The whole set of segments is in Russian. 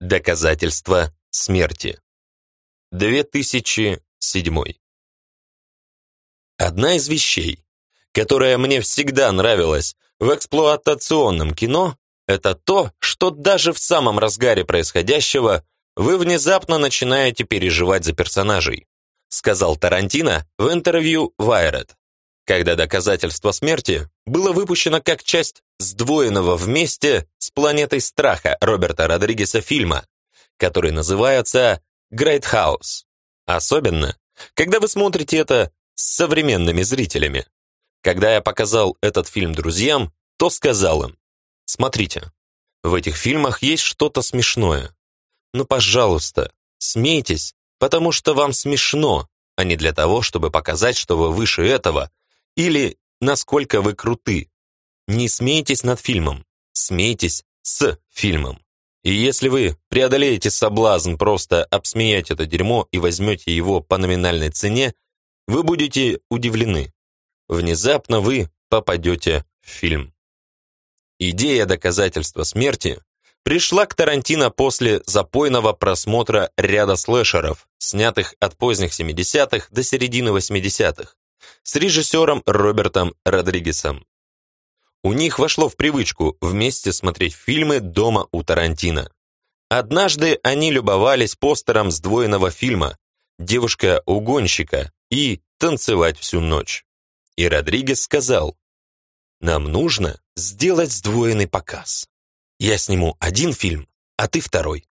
Доказательство смерти. 2007. Одна из вещей, которая мне всегда нравилась в эксплуатационном кино, это то, что даже в самом разгаре происходящего вы внезапно начинаете переживать за персонажей, сказал Тарантино в интервью Wired, когда доказательство смерти было выпущено как часть сдвоенного вместе с «Планетой страха» Роберта Родригеса фильма, который называется «Great House». Особенно, когда вы смотрите это с современными зрителями. Когда я показал этот фильм друзьям, то сказал им, смотрите, в этих фильмах есть что-то смешное. Ну, пожалуйста, смейтесь, потому что вам смешно, а не для того, чтобы показать, что вы выше этого, или насколько вы круты. Не смейтесь над фильмом, смейтесь с фильмом. И если вы преодолеете соблазн просто обсмеять это дерьмо и возьмете его по номинальной цене, вы будете удивлены. Внезапно вы попадете в фильм. Идея доказательства смерти пришла к Тарантино после запойного просмотра ряда слэшеров, снятых от поздних 70-х до середины 80-х, с режиссером Робертом Родригесом. У них вошло в привычку вместе смотреть фильмы дома у Тарантино. Однажды они любовались постером сдвоенного фильма «Девушка-угонщика» и «Танцевать всю ночь». И Родригес сказал, «Нам нужно сделать сдвоенный показ. Я сниму один фильм, а ты второй».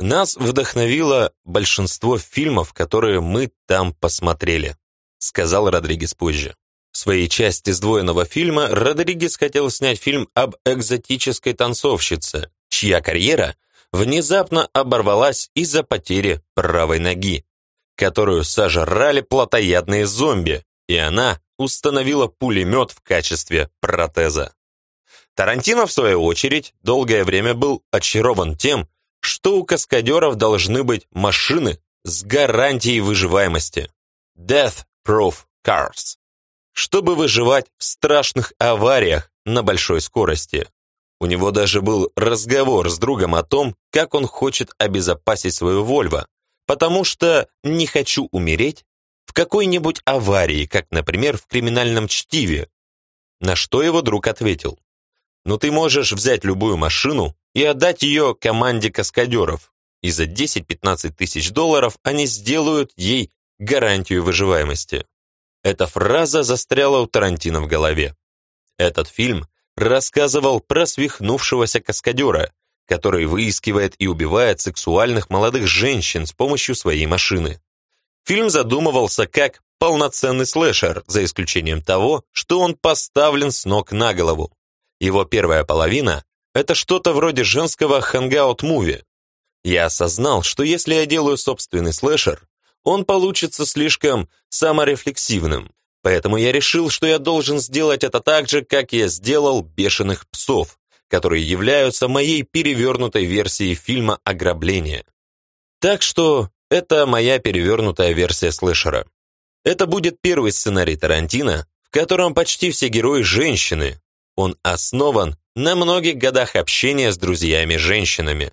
Нас вдохновило большинство фильмов, которые мы там посмотрели, сказал Родригес позже. В своей части сдвоенного фильма Родригес хотел снять фильм об экзотической танцовщице, чья карьера внезапно оборвалась из-за потери правой ноги, которую сожрали плотоядные зомби, и она установила пулемет в качестве протеза. Тарантино, в свою очередь, долгое время был очарован тем, что у каскадеров должны быть машины с гарантией выживаемости. Death Proof Cars чтобы выживать в страшных авариях на большой скорости. У него даже был разговор с другом о том, как он хочет обезопасить свою Вольво, потому что «не хочу умереть» в какой-нибудь аварии, как, например, в криминальном чтиве. На что его друг ответил, «Ну ты можешь взять любую машину и отдать ее команде каскадеров, и за 10-15 тысяч долларов они сделают ей гарантию выживаемости». Эта фраза застряла у Тарантино в голове. Этот фильм рассказывал про свихнувшегося каскадера, который выискивает и убивает сексуальных молодых женщин с помощью своей машины. Фильм задумывался как полноценный слэшер, за исключением того, что он поставлен с ног на голову. Его первая половина – это что-то вроде женского hangout movie. Я осознал, что если я делаю собственный слэшер, он получится слишком саморефлексивным. Поэтому я решил, что я должен сделать это так же, как я сделал «Бешеных псов», которые являются моей перевернутой версией фильма «Ограбление». Так что это моя перевернутая версия слэшера. Это будет первый сценарий Тарантино, в котором почти все герои женщины. Он основан на многих годах общения с друзьями-женщинами.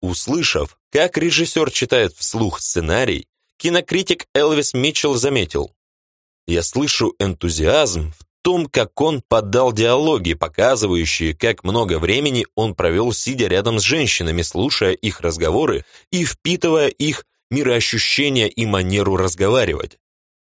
Услышав, как режиссер читает вслух сценарий, кинокритик Элвис Митчелл заметил, «Я слышу энтузиазм в том, как он подал диалоги, показывающие, как много времени он провел, сидя рядом с женщинами, слушая их разговоры и впитывая их мироощущения и манеру разговаривать.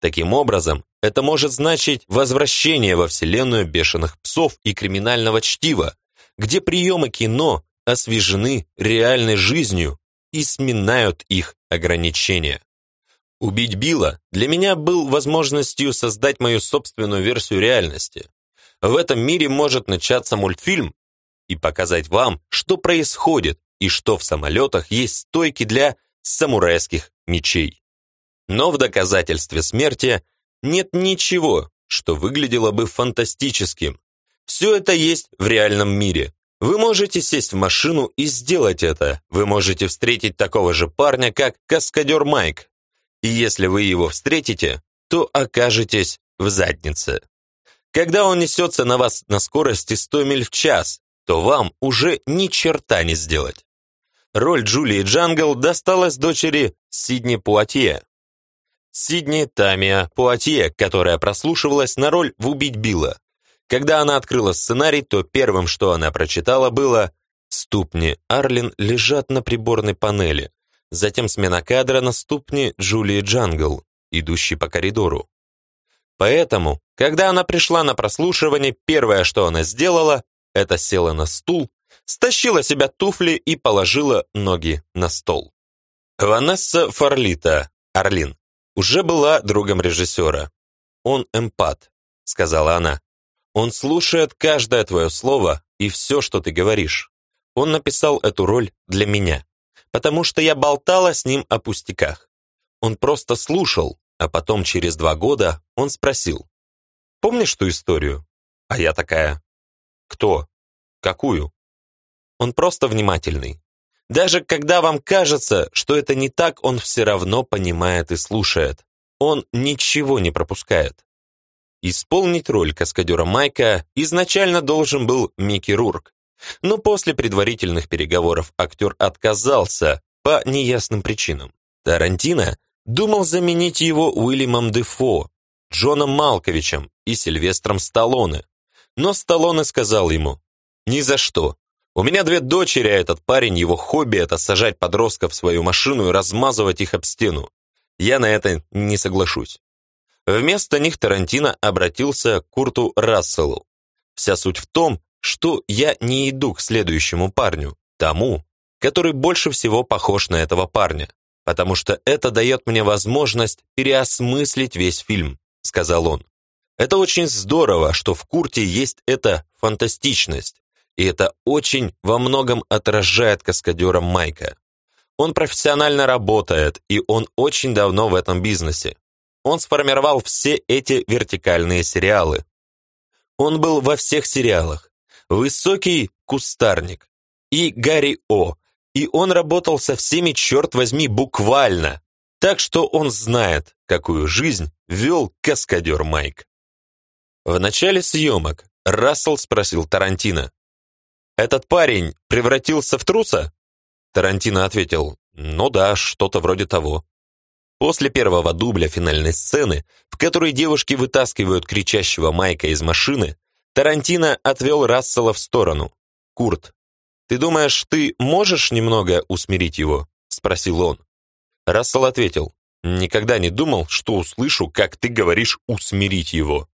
Таким образом, это может значить возвращение во вселенную бешеных псов и криминального чтива, где приемы кино освежены реальной жизнью и сминают их ограничения. Убить Билла для меня был возможностью создать мою собственную версию реальности. В этом мире может начаться мультфильм и показать вам, что происходит и что в самолетах есть стойки для самурайских мечей. Но в доказательстве смерти нет ничего, что выглядело бы фантастическим. Все это есть в реальном мире. Вы можете сесть в машину и сделать это. Вы можете встретить такого же парня, как каскадер Майк, и если вы его встретите, то окажетесь в заднице. Когда он несется на вас на скорости 100 миль в час, то вам уже ни черта не сделать. Роль Джулии Джангл досталась дочери Сидни Пуатье. Сидни Тамия Пуатье, которая прослушивалась на роль в «Убить Билла». Когда она открыла сценарий, то первым, что она прочитала, было «Ступни Арлин лежат на приборной панели». Затем смена кадра на ступни Джулии Джангл, идущей по коридору. Поэтому, когда она пришла на прослушивание, первое, что она сделала, это села на стул, стащила себя туфли и положила ноги на стол. Ванесса Фарлита, Орлин, уже была другом режиссера. «Он эмпат», — сказала она. «Он слушает каждое твое слово и все, что ты говоришь. Он написал эту роль для меня, потому что я болтала с ним о пустяках. Он просто слушал, а потом через два года он спросил, «Помнишь ту историю?» А я такая, «Кто? Какую?» Он просто внимательный. Даже когда вам кажется, что это не так, он все равно понимает и слушает. Он ничего не пропускает. Исполнить роль каскадера Майка изначально должен был Микки Рурк. Но после предварительных переговоров актер отказался по неясным причинам. Тарантино думал заменить его Уильямом Дефо, Джоном Малковичем и Сильвестром Сталлоне. Но Сталлоне сказал ему, «Ни за что. У меня две дочери, а этот парень, его хобби – это сажать подростков в свою машину и размазывать их об стену. Я на это не соглашусь». Вместо них Тарантино обратился к Курту Расселу. Вся суть в том, что я не иду к следующему парню, тому, который больше всего похож на этого парня потому что это дает мне возможность переосмыслить весь фильм», — сказал он. «Это очень здорово, что в Курте есть эта фантастичность, и это очень во многом отражает каскадера Майка. Он профессионально работает, и он очень давно в этом бизнесе. Он сформировал все эти вертикальные сериалы. Он был во всех сериалах. «Высокий кустарник» и «Гарри О», и он работал со всеми, черт возьми, буквально. Так что он знает, какую жизнь вел каскадер Майк. В начале съемок Рассел спросил Тарантино. «Этот парень превратился в труса?» Тарантино ответил, «Ну да, что-то вроде того». После первого дубля финальной сцены, в которой девушки вытаскивают кричащего Майка из машины, Тарантино отвел Рассела в сторону. «Курт, «Ты думаешь, ты можешь немного усмирить его?» — спросил он. Рассел ответил, «Никогда не думал, что услышу, как ты говоришь «усмирить его».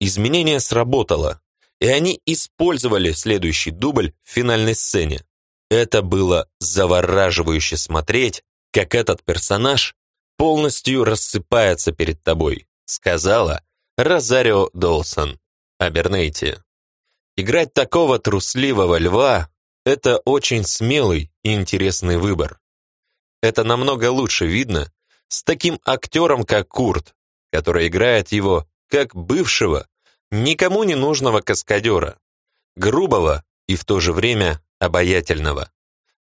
Изменение сработало, и они использовали следующий дубль в финальной сцене. Это было завораживающе смотреть, как этот персонаж полностью рассыпается перед тобой, сказала Розарио Долсон о Бернейте. Играть такого трусливого льва это очень смелый и интересный выбор. Это намного лучше видно с таким актером, как Курт, который играет его как бывшего, никому не нужного каскадера, грубого и в то же время обаятельного.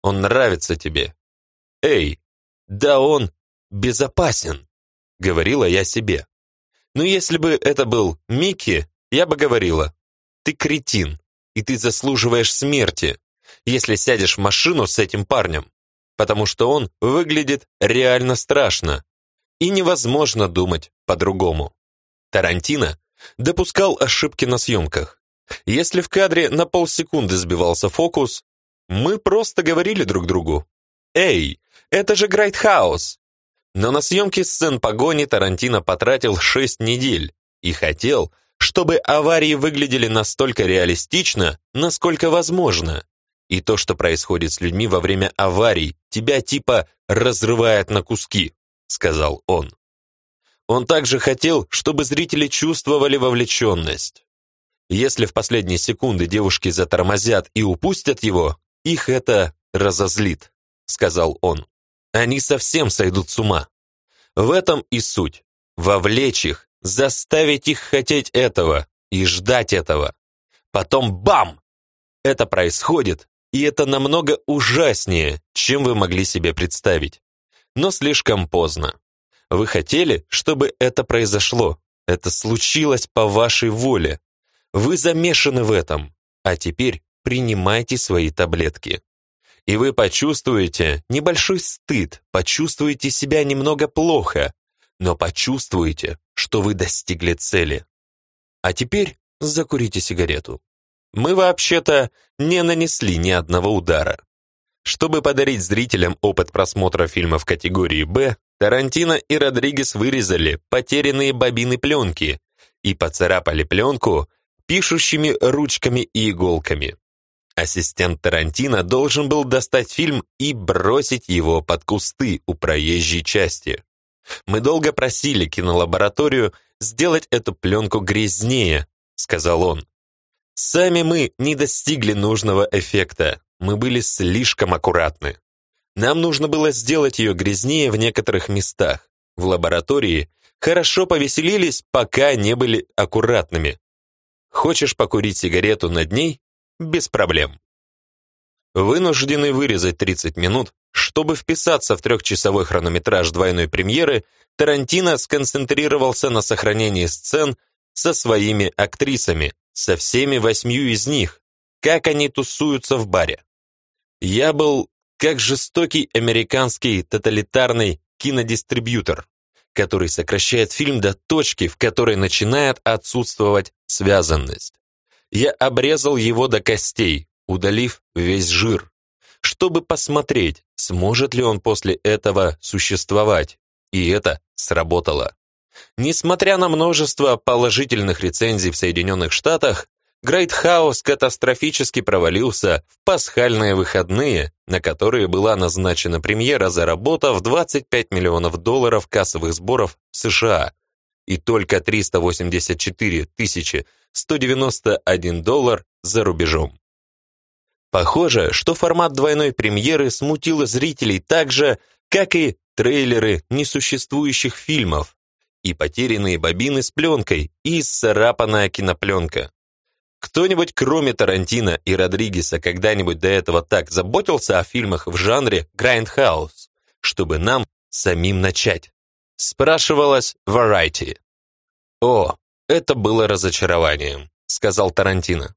Он нравится тебе. Эй, да он безопасен, говорила я себе. Но если бы это был Микки, я бы говорила, ты кретин, и ты заслуживаешь смерти если сядешь в машину с этим парнем, потому что он выглядит реально страшно, и невозможно думать по-другому. Тарантино допускал ошибки на съемках. Если в кадре на полсекунды сбивался фокус, мы просто говорили друг другу «Эй, это же Грайтхаус!» Но на съемке сцен погони Тарантино потратил 6 недель и хотел, чтобы аварии выглядели настолько реалистично, насколько возможно. И то, что происходит с людьми во время аварий, тебя типа разрывает на куски, сказал он. Он также хотел, чтобы зрители чувствовали вовлеченность. Если в последние секунды девушки затормозят и упустят его, их это разозлит, сказал он. Они совсем сойдут с ума. В этом и суть. Вовлечь их, заставить их хотеть этого и ждать этого. Потом бам! Это происходит, и это намного ужаснее, чем вы могли себе представить. Но слишком поздно. Вы хотели, чтобы это произошло. Это случилось по вашей воле. Вы замешаны в этом. А теперь принимайте свои таблетки. и вы почувствуете небольшой стыд, почувствуете себя немного плохо, но почувствуете, что вы достигли цели. А теперь закурите сигарету. Мы вообще-то не нанесли ни одного удара. Чтобы подарить зрителям опыт просмотра фильма в категории «Б», Тарантино и Родригес вырезали потерянные бобины пленки и поцарапали пленку пишущими ручками и иголками. Ассистент Тарантино должен был достать фильм и бросить его под кусты у проезжей части. Мы долго просили кинолабораторию сделать эту пленку грязнее, сказал он. Сами мы не достигли нужного эффекта, мы были слишком аккуратны. Нам нужно было сделать ее грязнее в некоторых местах. В лаборатории хорошо повеселились, пока не были аккуратными. Хочешь покурить сигарету над ней? без проблем. Вынужденный вырезать 30 минут, чтобы вписаться в трехчасовой хронометраж двойной премьеры, Тарантино сконцентрировался на сохранении сцен со своими актрисами, со всеми восьмью из них, как они тусуются в баре. Я был как жестокий американский тоталитарный кинодистрибьютор, который сокращает фильм до точки, в которой начинает отсутствовать связанность. Я обрезал его до костей, удалив весь жир, чтобы посмотреть, сможет ли он после этого существовать. И это сработало. Несмотря на множество положительных рецензий в Соединенных Штатах, Грайтхаус катастрофически провалился в пасхальные выходные, на которые была назначена премьера, заработав 25 миллионов долларов кассовых сборов в США и только 384 тысячи 191 доллар за рубежом. Похоже, что формат двойной премьеры смутил зрителей так же, как и трейлеры несуществующих фильмов, и потерянные бобины с пленкой, и исцарапанная кинопленка. Кто-нибудь, кроме Тарантино и Родригеса, когда-нибудь до этого так заботился о фильмах в жанре Grindhouse, чтобы нам самим начать? Спрашивалась Variety. О, это было разочарованием, сказал Тарантино.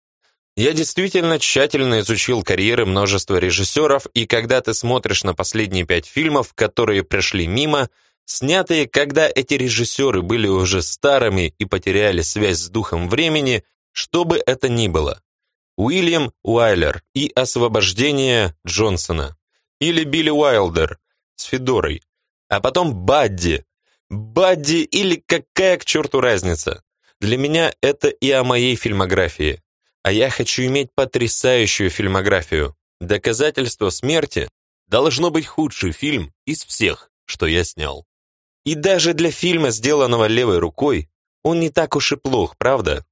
Я действительно тщательно изучил карьеры множества режиссеров, и когда ты смотришь на последние пять фильмов, которые пришли мимо, снятые, когда эти режиссеры были уже старыми и потеряли связь с духом времени, что бы это ни было. Уильям Уайлер и «Освобождение Джонсона», или Билли Уайлдер с Федорой, а потом Бадди, Бадди или какая к черту разница. Для меня это и о моей фильмографии. А я хочу иметь потрясающую фильмографию. Доказательство смерти должно быть худший фильм из всех, что я снял. И даже для фильма, сделанного левой рукой, он не так уж и плох, правда?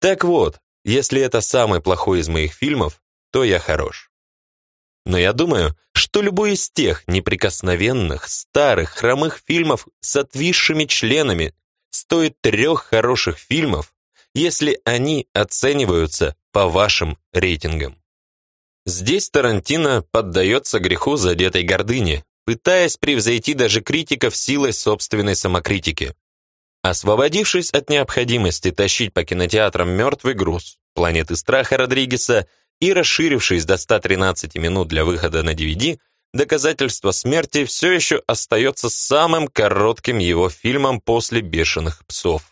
Так вот, если это самый плохой из моих фильмов, то я хорош. Но я думаю, что любой из тех неприкосновенных, старых, хромых фильмов с отвисшими членами стоит трех хороших фильмов, если они оцениваются по вашим рейтингам. Здесь Тарантино поддается греху задетой гордыни, пытаясь превзойти даже критиков силой собственной самокритики. Освободившись от необходимости тащить по кинотеатрам мертвый груз «Планеты страха» Родригеса и расширившись до 113 минут для выхода на DVD, Доказательство смерти все еще остается самым коротким его фильмом после «Бешеных псов».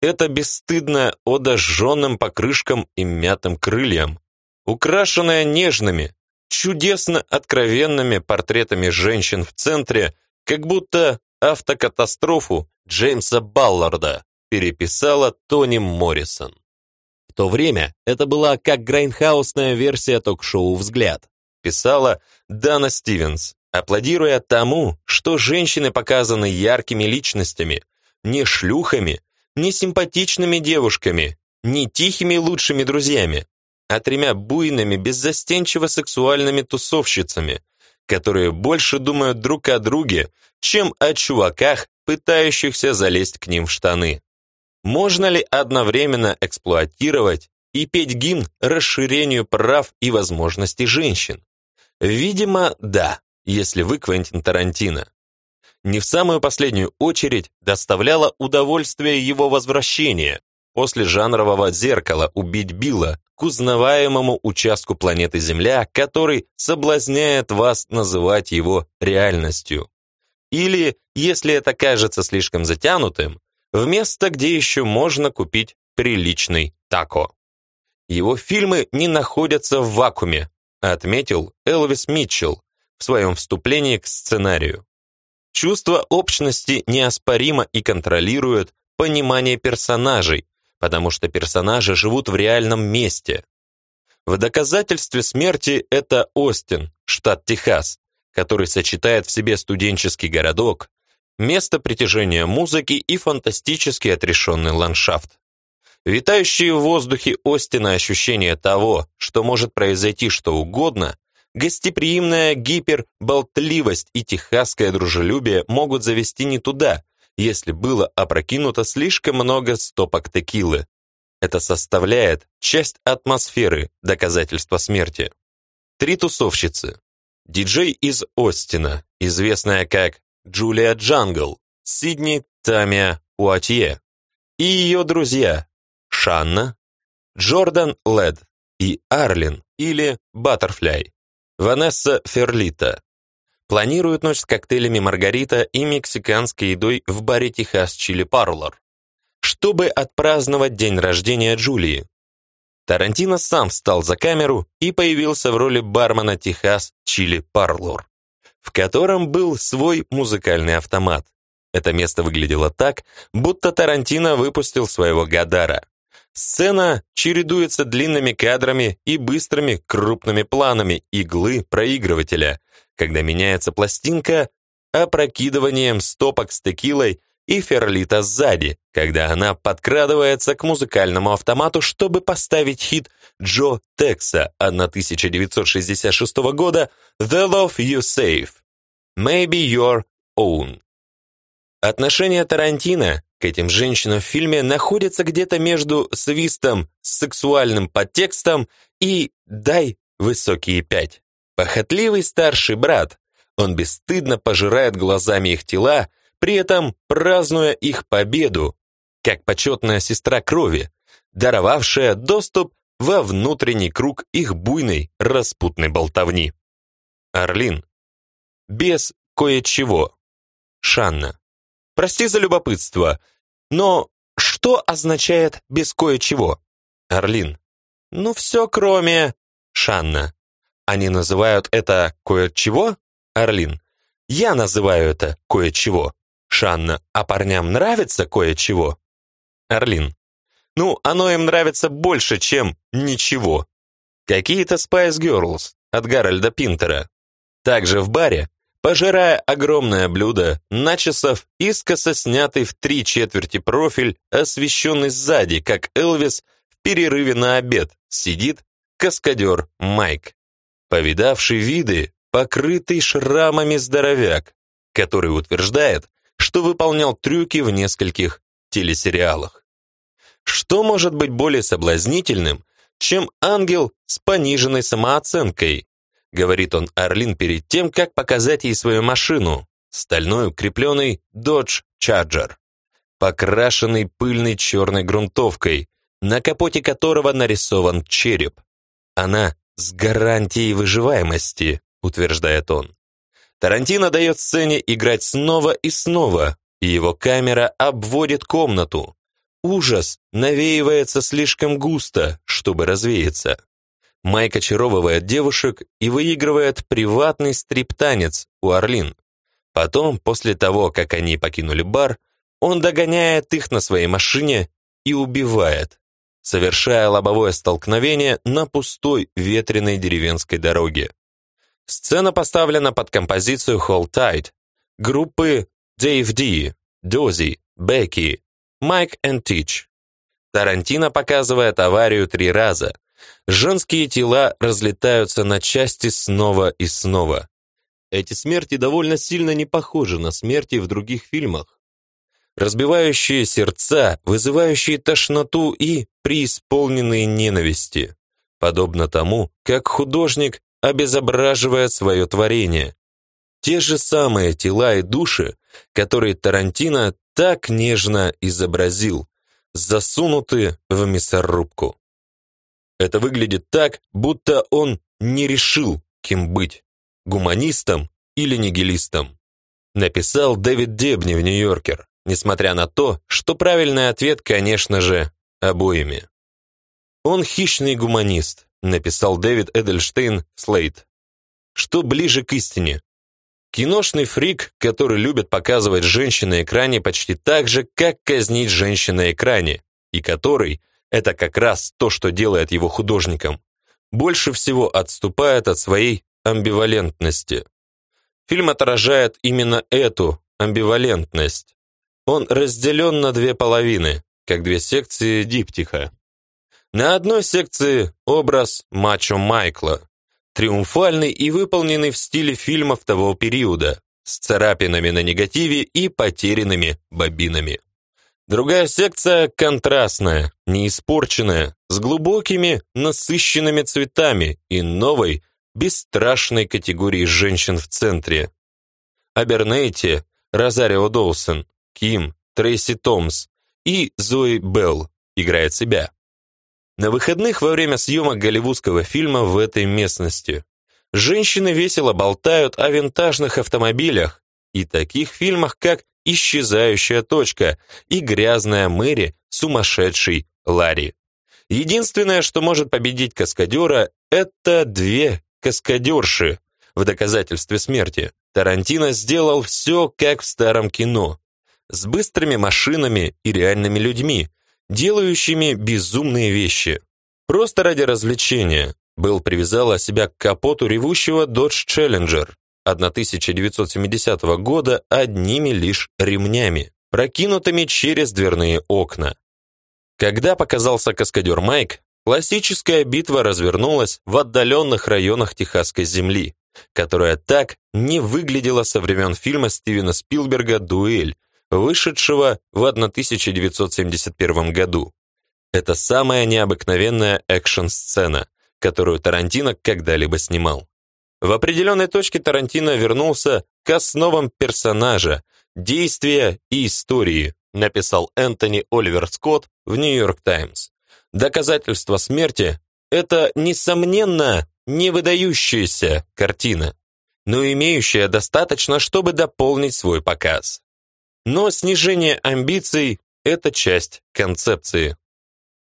Это бесстыдная ода сжженным покрышкам и мятым крыльям, украшенная нежными, чудесно откровенными портретами женщин в центре, как будто автокатастрофу Джеймса Балларда переписала Тони Моррисон. В то время это была как грайнхаусная версия ток-шоу «Взгляд» писала Дана Стивенс, аплодируя тому, что женщины показаны яркими личностями, не шлюхами, не симпатичными девушками, не тихими лучшими друзьями, а тремя буйными, беззастенчиво сексуальными тусовщицами, которые больше думают друг о друге, чем о чуваках, пытающихся залезть к ним в штаны. Можно ли одновременно эксплуатировать и петь гимн расширению прав и возможностей женщин? Видимо, да, если вы Квентин Тарантино. Не в самую последнюю очередь доставляло удовольствие его возвращение после жанрового зеркала «Убить Билла» к узнаваемому участку планеты Земля, который соблазняет вас называть его реальностью. Или, если это кажется слишком затянутым, в место, где еще можно купить приличный тако. Его фильмы не находятся в вакууме, отметил Элвис Митчелл в своем вступлении к сценарию. Чувство общности неоспоримо и контролирует понимание персонажей, потому что персонажи живут в реальном месте. В доказательстве смерти это Остин, штат Техас, который сочетает в себе студенческий городок, место притяжения музыки и фантастически отрешенный ландшафт. Витающие в воздухе Остина ощущение того, что может произойти что угодно, гостеприимная гиперболтливость и техасское дружелюбие могут завести не туда, если было опрокинуто слишком много стопок текилы. Это составляет часть атмосферы доказательства смерти. Три тусовщицы. Диджей из Остина, известная как Джулия Джангл, Сидни Тамия Пуатье, и ее друзья Шанна, Джордан Лэдд и Арлин или Butterfly, Ванесса Ферлита. Планируют ночь с коктейлями Маргарита и мексиканской едой в баре Texas Chili Parlor, чтобы отпраздновать день рождения Джулии. Тарантино сам встал за камеру и появился в роли бармена Техас Чили Парлор в котором был свой музыкальный автомат. Это место выглядело так, будто Тарантино выпустил своего Гадара. Сцена чередуется длинными кадрами и быстрыми крупными планами иглы проигрывателя, когда меняется пластинка, опрокидыванием стопок с текилой и ферлита сзади, когда она подкрадывается к музыкальному автомату, чтобы поставить хит Джо Текса 1966 года «The Love You Save» «Maybe Your Own». Отношение Тарантино к этим женщинам в фильме находится где-то между свистом с сексуальным подтекстом и «дай высокие пять». Похотливый старший брат, он бесстыдно пожирает глазами их тела, при этом празднуя их победу, как почетная сестра крови, даровавшая доступ во внутренний круг их буйной распутной болтовни. Орлин. Без кое-чего. Шанна. Прости за любопытство, но что означает «без кое-чего»? Орлин. Ну все кроме... Шанна. Они называют это кое-чего? Орлин. Я называю это кое-чего. Шанна, а парням нравится кое-чего? Орлин. Ну, оно им нравится больше, чем ничего. Какие-то Spice Girls от Гарольда Пинтера. Также в баре, пожирая огромное блюдо, начесов искоса снятый в три четверти профиль, освещенный сзади, как Элвис в перерыве на обед, сидит каскадер Майк. Повидавший виды, покрытый шрамами здоровяк, который утверждает, что выполнял трюки в нескольких телесериалах. Что может быть более соблазнительным, чем ангел с пониженной самооценкой? Говорит он Орлин перед тем, как показать ей свою машину, стальной укрепленный Dodge Charger, покрашенный пыльной черной грунтовкой, на капоте которого нарисован череп. Она с гарантией выживаемости, утверждает он. Тарантино дает сцене играть снова и снова, и его камера обводит комнату. Ужас навеивается слишком густо, чтобы развеяться. Майк очаровывает девушек и выигрывает приватный стриптанец у Орлин. Потом, после того, как они покинули бар, он догоняет их на своей машине и убивает, совершая лобовое столкновение на пустой ветреной деревенской дороге. Сцена поставлена под композицию Hold Tight группы Dave D, Dozy, Becky, Mike and Teach. Тарантино показывает аварию три раза. Женские тела разлетаются на части снова и снова. Эти смерти довольно сильно не похожи на смерти в других фильмах. Разбивающие сердца, вызывающие тошноту и преисполненные ненависти. Подобно тому, как художник обезображивает свое творение. Те же самые тела и души, которые Тарантино так нежно изобразил, засунуты в мясорубку. Это выглядит так, будто он не решил, кем быть – гуманистом или нигилистом. Написал Дэвид Дебни в Нью-Йоркер, несмотря на то, что правильный ответ, конечно же, обоими. Он хищный гуманист, написал Дэвид Эдельштейн Слейт. Что ближе к истине? Киношный фрик, который любит показывать женщин на экране почти так же, как казнить женщин на экране, и который, это как раз то, что делает его художником, больше всего отступает от своей амбивалентности. Фильм отражает именно эту амбивалентность. Он разделен на две половины, как две секции диптиха. На одной секции образ мачо Майкла, триумфальный и выполненный в стиле фильмов того периода, с царапинами на негативе и потерянными бобинами. Другая секция контрастная, неиспорченная, с глубокими, насыщенными цветами и новой, бесстрашной категорией женщин в центре. Абернейти, Розарио Доусон, Ким, Трейси Томс и Зои Белл играет себя. На выходных во время съемок голливудского фильма в этой местности женщины весело болтают о винтажных автомобилях и таких фильмах, как «Исчезающая точка» и «Грязная Мэри», «Сумасшедший Ларри». Единственное, что может победить каскадера, это две каскадерши. В доказательстве смерти Тарантино сделал все, как в старом кино. С быстрыми машинами и реальными людьми, делающими безумные вещи. Просто ради развлечения. Был привязала себя к капоту ревущего Dodge Challenger 1970 года одними лишь ремнями, прокинутыми через дверные окна. Когда показался каскадер Майк, классическая битва развернулась в отдаленных районах Техасской земли, которая так не выглядела со времен фильма Стивена Спилберга «Дуэль», вышедшего в 1971 году. Это самая необыкновенная экшн-сцена, которую Тарантино когда-либо снимал. В определенной точке Тарантино вернулся к основам персонажа, действия и истории, написал Энтони Оливер Скотт в Нью-Йорк Таймс. Доказательство смерти – это, несомненно, не выдающаяся картина, но имеющая достаточно, чтобы дополнить свой показ. Но снижение амбиций – это часть концепции.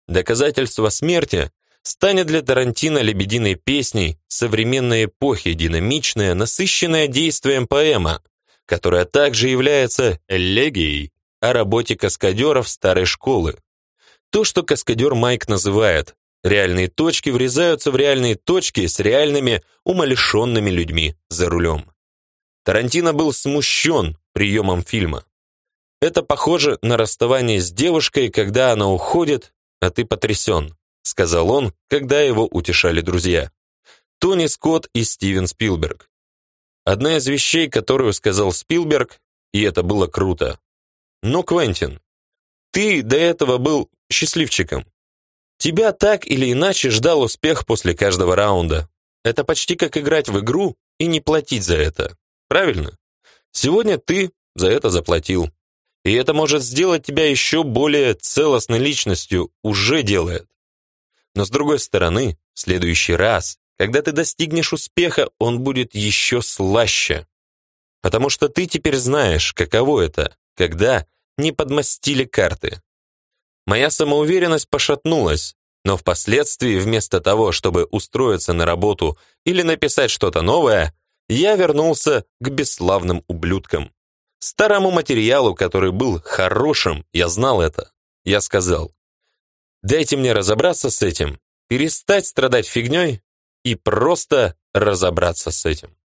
Доказательство смерти станет для Тарантино лебединой песней современной эпохи, динамичная, насыщенная действием поэма, которая также является элегией о работе каскадеров старой школы. То, что каскадер Майк называет «реальные точки врезаются в реальные точки с реальными умалишенными людьми за рулем». Тарантино был смущен приемом фильма. Это похоже на расставание с девушкой, когда она уходит, а ты потрясен, сказал он, когда его утешали друзья. Тони Скотт и Стивен Спилберг. Одна из вещей, которую сказал Спилберг, и это было круто. Но, Квентин, ты до этого был счастливчиком. Тебя так или иначе ждал успех после каждого раунда. Это почти как играть в игру и не платить за это. Правильно? Сегодня ты за это заплатил. И это может сделать тебя еще более целостной личностью, уже делает. Но с другой стороны, в следующий раз, когда ты достигнешь успеха, он будет еще слаще. Потому что ты теперь знаешь, каково это, когда не подмастили карты. Моя самоуверенность пошатнулась, но впоследствии вместо того, чтобы устроиться на работу или написать что-то новое, я вернулся к бесславным ублюдкам. Старому материалу, который был хорошим, я знал это. Я сказал, дайте мне разобраться с этим, перестать страдать фигней и просто разобраться с этим.